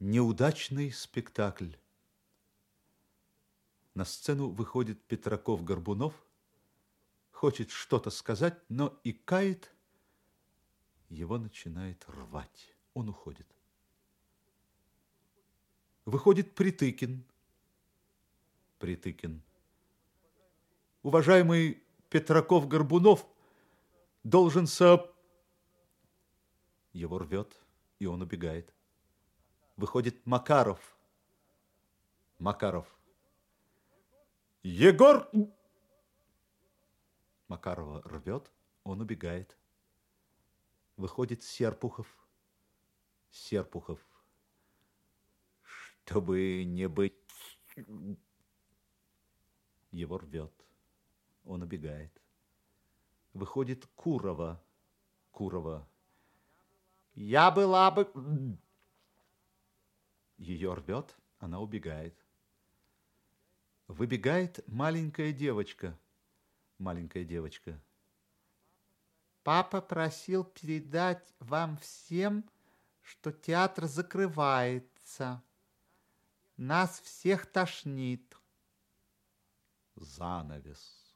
Неудачный спектакль. На сцену выходит Петраков-Горбунов, хочет что-то сказать, но и кает, его начинает рвать. Он уходит. Выходит Притыкин. Притыкин. Уважаемый Петраков-Горбунов должен сооб... Его рвет, и он убегает. Выходит Макаров. Макаров. Егор! Макарова рвет, он убегает. Выходит Серпухов. Серпухов. Чтобы не быть... Его рвет, он убегает. Выходит Курова. Курова. Я была бы... Ее рвет, она убегает. Выбегает маленькая девочка. Маленькая девочка. Папа просил передать вам всем, что театр закрывается. Нас всех тошнит. Занавес.